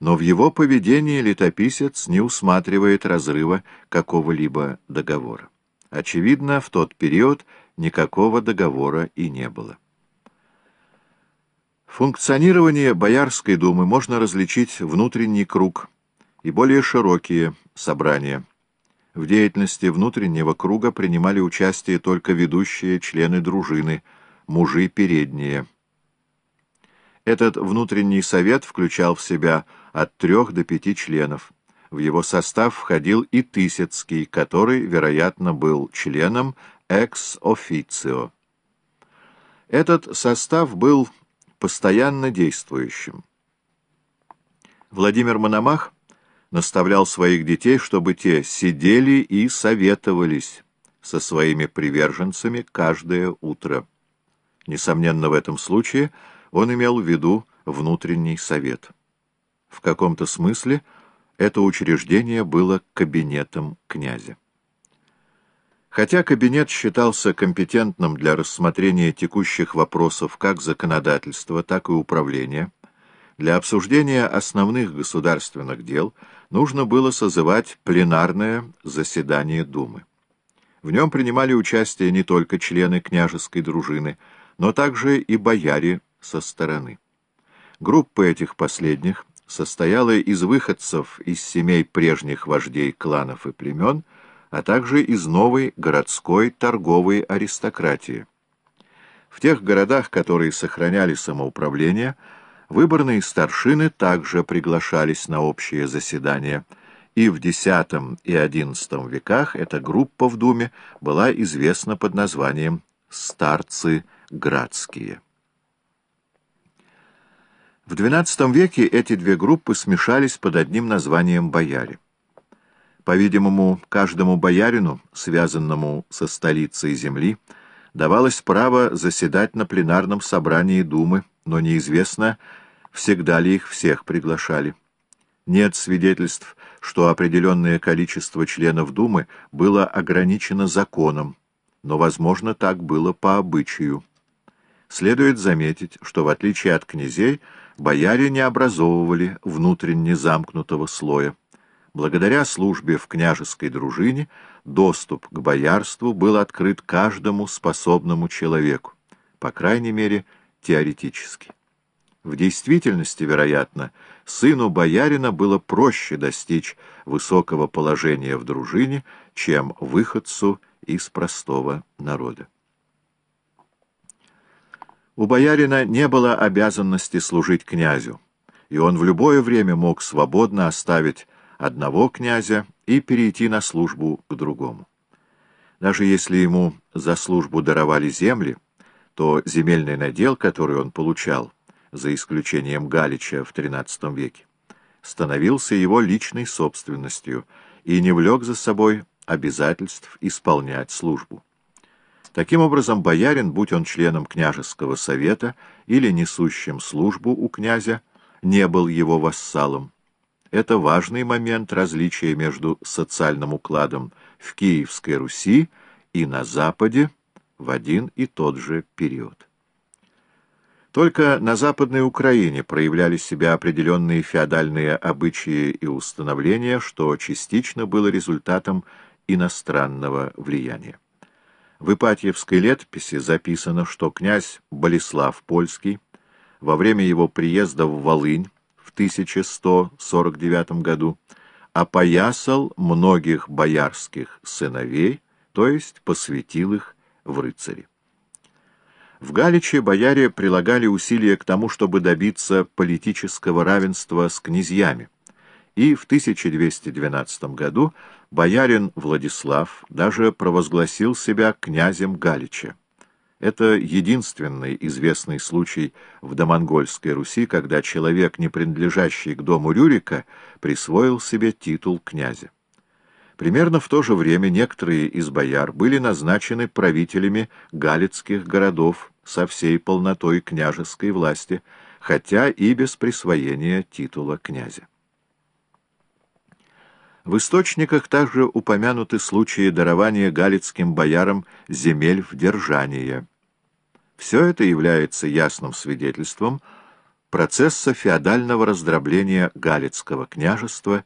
но в его поведении летописец не усматривает разрыва какого-либо договора. Очевидно, в тот период никакого договора и не было. Функционирование Боярской думы можно различить внутренний круг и более широкие собрания. В деятельности внутреннего круга принимали участие только ведущие члены дружины, мужи передние. Этот внутренний совет включал в себя от трех до пяти членов. В его состав входил и Тысяцкий, который, вероятно, был членом экс-официо. Этот состав был постоянно действующим. Владимир Мономах наставлял своих детей, чтобы те сидели и советовались со своими приверженцами каждое утро. Несомненно, в этом случае он имел в виду внутренний совет. В каком-то смысле это учреждение было кабинетом князя. Хотя кабинет считался компетентным для рассмотрения текущих вопросов как законодательства, так и управления, для обсуждения основных государственных дел нужно было созывать пленарное заседание Думы. В нем принимали участие не только члены княжеской дружины, но также и бояре со стороны. Группа этих последних состояла из выходцев из семей прежних вождей кланов и племен, а также из новой городской торговой аристократии. В тех городах, которые сохраняли самоуправление, выборные старшины также приглашались на общее заседание, и в X и XI веках эта группа в Думе была известна под названием «старцы градские». В XII веке эти две группы смешались под одним названием «бояре». По-видимому, каждому боярину, связанному со столицей земли, давалось право заседать на пленарном собрании Думы, но неизвестно, всегда ли их всех приглашали. Нет свидетельств, что определенное количество членов Думы было ограничено законом, но, возможно, так было по обычаю. Следует заметить, что в отличие от князей, бояре не образовывали внутренне замкнутого слоя. Благодаря службе в княжеской дружине доступ к боярству был открыт каждому способному человеку, по крайней мере, теоретически. В действительности, вероятно, сыну боярина было проще достичь высокого положения в дружине, чем выходцу из простого народа. У боярина не было обязанности служить князю, и он в любое время мог свободно оставить одного князя и перейти на службу к другому. Даже если ему за службу даровали земли, то земельный надел, который он получал, за исключением Галича в XIII веке, становился его личной собственностью и не влек за собой обязательств исполнять службу. Таким образом, боярин, будь он членом княжеского совета или несущим службу у князя, не был его вассалом, это важный момент различия между социальным укладом в Киевской Руси и на Западе в один и тот же период. Только на Западной Украине проявляли себя определенные феодальные обычаи и установления, что частично было результатом иностранного влияния. В Ипатьевской летописи записано, что князь Болеслав Польский во время его приезда в Волынь 1149 году опоясал многих боярских сыновей, то есть посвятил их в рыцари. В Галиче бояре прилагали усилия к тому, чтобы добиться политического равенства с князьями, и в 1212 году боярин Владислав даже провозгласил себя князем Галича. Это единственный известный случай в домонгольской Руси, когда человек, не принадлежащий к дому Рюрика, присвоил себе титул князя. Примерно в то же время некоторые из бояр были назначены правителями галицких городов со всей полнотой княжеской власти, хотя и без присвоения титула князя. В источниках также упомянуты случаи дарования галицким боярам земель в держание. Все это является ясным свидетельством процесса феодального раздробления Галицкого княжества